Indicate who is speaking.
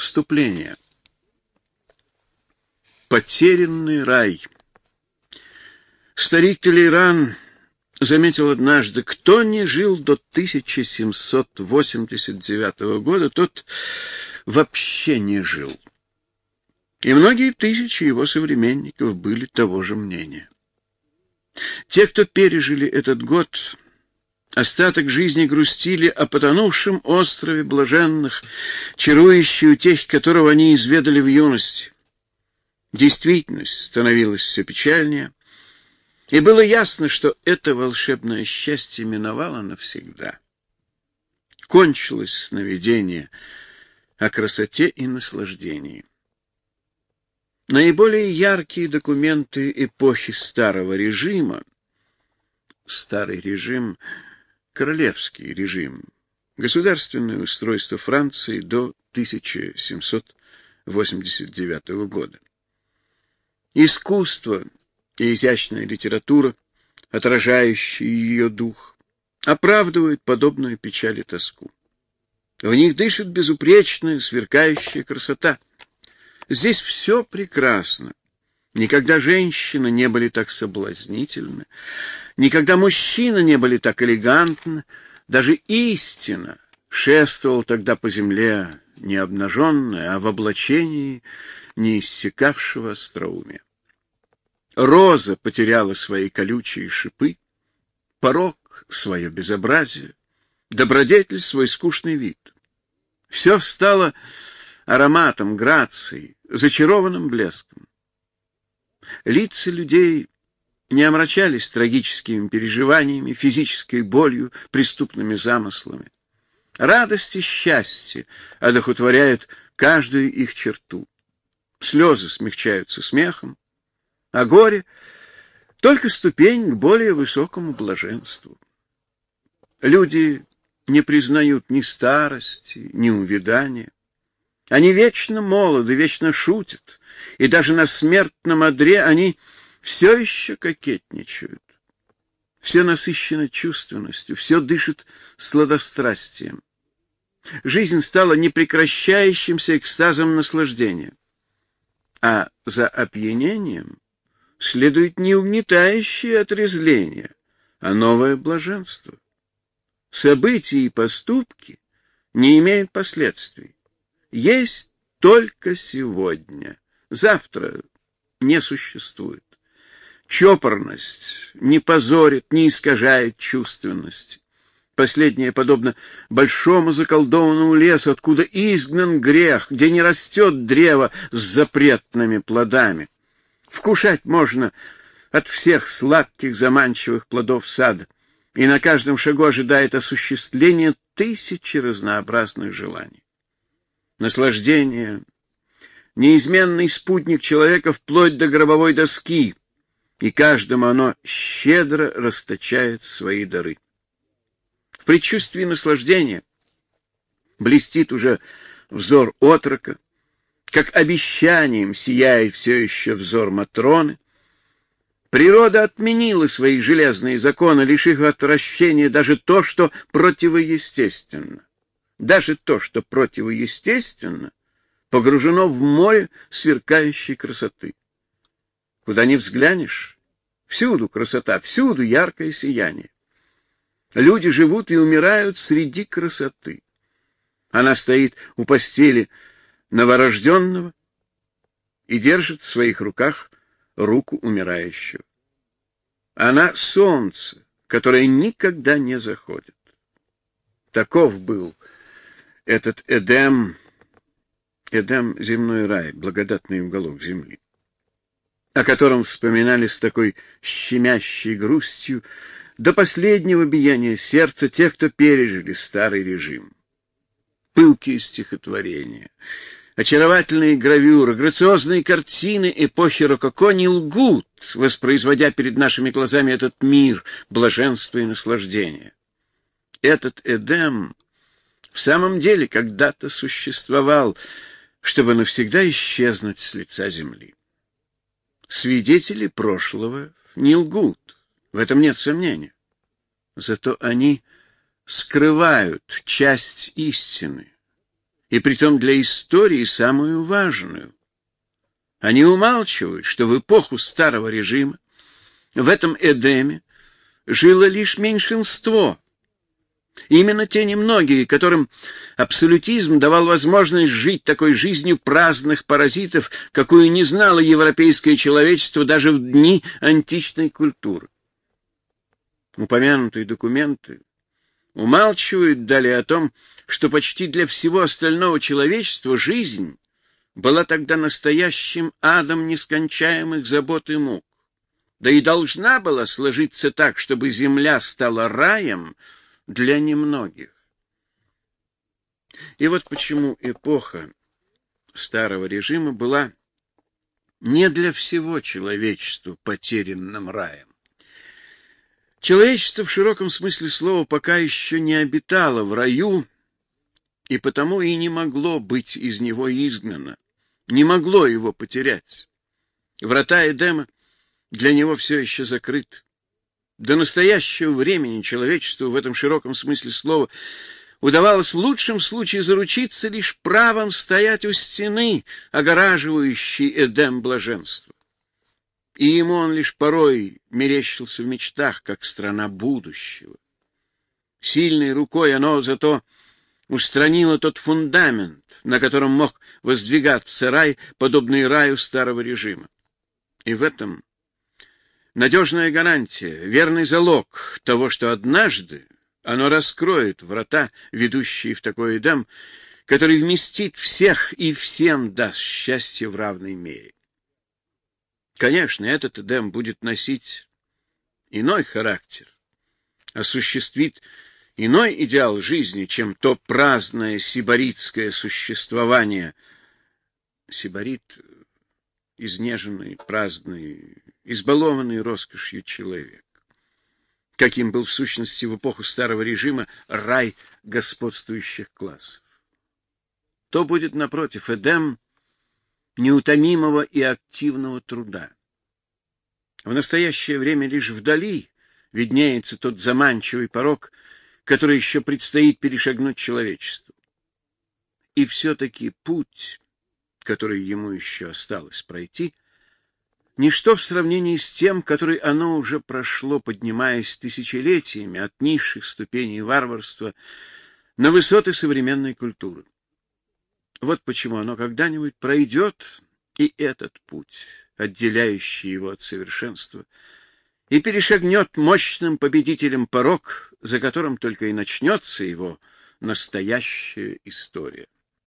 Speaker 1: Вступление. Потерянный рай. Старик Толейран заметил однажды, кто не жил до 1789 года, тот вообще не жил. И многие тысячи его современников были того же мнения. Те, кто пережили этот год, остаток жизни грустили о потонувшем острове блаженных, чарующей утехи которого они изведали в юности. Действительность становилась все печальнее, и было ясно, что это волшебное счастье миновало навсегда. Кончилось сновидение о красоте и наслаждении. Наиболее яркие документы эпохи старого режима, старый режим, королевский режим, государственное устройство Франции до 1789 года. Искусство и изящная литература, отражающие ее дух, оправдывают подобную печаль и тоску. В них дышит безупречная, сверкающая красота — Здесь все прекрасно. Никогда женщины не были так соблазнительны, никогда мужчины не были так элегантны, даже истина шествовал тогда по земле не обнаженная, а в облачении неиссякавшего остроумия. Роза потеряла свои колючие шипы, порог — свое безобразие, добродетель — свой скучный вид. Все стало ароматом, грацией, зачарованным блеском. Лица людей не омрачались трагическими переживаниями, физической болью, преступными замыслами. Радость и счастье одохотворяют каждую их черту. Слезы смягчаются смехом, а горе — только ступень к более высокому блаженству. Люди не признают ни старости, ни увядания. Они вечно молоды, вечно шутят, и даже на смертном одре они все еще кокетничают. Все насыщены чувственностью, все дышит сладострастием. Жизнь стала непрекращающимся экстазом наслаждения. А за опьянением следует не угнетающее отрезление, а новое блаженство. События и поступки не имеют последствий есть только сегодня. Завтра не существует. Чопорность не позорит, не искажает чувственность. Последнее подобно большому заколдованному лесу, откуда изгнан грех, где не растет древо с запретными плодами. Вкушать можно от всех сладких заманчивых плодов сада, и на каждом шагу ожидает осуществление тысячи разнообразных желаний наслаждение, неизменный спутник человека вплоть до гробовой доски, и каждому оно щедро расточает свои дары. В предчувствии наслаждения блестит уже взор отрока, как обещанием сияет все еще взор Матроны. Природа отменила свои железные законы, лишив отвращения даже то, что противоестественно. Даже то, что противоестественно, погружено в море сверкающей красоты. Куда ни взглянешь, всюду красота, всюду яркое сияние. Люди живут и умирают среди красоты. Она стоит у постели новорожденного и держит в своих руках руку умирающего. Она — солнце, которое никогда не заходит. Таков был этот Эдем, Эдем — земной рай, благодатный уголок земли, о котором вспоминали с такой щемящей грустью до последнего биения сердца тех, кто пережили старый режим. Пылкие стихотворения, очаровательные гравюры, грациозные картины эпохи рококо не лгут, воспроизводя перед нашими глазами этот мир блаженства и наслаждения. Этот Эдем — в самом деле когда-то существовал, чтобы навсегда исчезнуть с лица земли. Свидетели прошлого не лгут, в этом нет сомнения. Зато они скрывают часть истины, и притом для истории самую важную. Они умалчивают, что в эпоху старого режима в этом Эдеме жило лишь меньшинство. Именно те немногие, которым абсолютизм давал возможность жить такой жизнью праздных паразитов, какую не знало европейское человечество даже в дни античной культуры. Упомянутые документы умалчивают далее о том, что почти для всего остального человечества жизнь была тогда настоящим адом нескончаемых забот и мук. Да и должна была сложиться так, чтобы земля стала раем для немногих. И вот почему эпоха старого режима была не для всего человечества потерянным раем. Человечество в широком смысле слова пока еще не обитало в раю, и потому и не могло быть из него изгнано, не могло его потерять. Врата Эдема для него все еще закрыты. До настоящего времени человечеству в этом широком смысле слова удавалось в лучшем случае заручиться лишь правом стоять у стены, огораживающей Эдем блаженства и ему он лишь порой мерещился в мечтах, как страна будущего. Сильной рукой оно зато устранило тот фундамент, на котором мог воздвигаться рай, подобный раю старого режима. И в этом надежная гарантия, верный залог того, что однажды оно раскроет врата, ведущие в такой Эдем, который вместит всех и всем даст счастье в равной мере. Конечно, этот Эдем будет носить иной характер, осуществит иной идеал жизни, чем то праздное сибаритское существование. Сибарит — изнеженный, праздный, избалованный роскошью человек. Каким был в сущности в эпоху старого режима рай господствующих классов. То будет, напротив, Эдем — неутомимого и активного труда. В настоящее время лишь вдали виднеется тот заманчивый порог, который еще предстоит перешагнуть человечеству. И все-таки путь, который ему еще осталось пройти, ничто в сравнении с тем, который оно уже прошло, поднимаясь тысячелетиями от низших ступеней варварства на высоты современной культуры. Вот почему оно когда-нибудь пройдет и этот путь, отделяющий его от совершенства, и перешагнет мощным победителем порог, за которым только и начнется его настоящая история.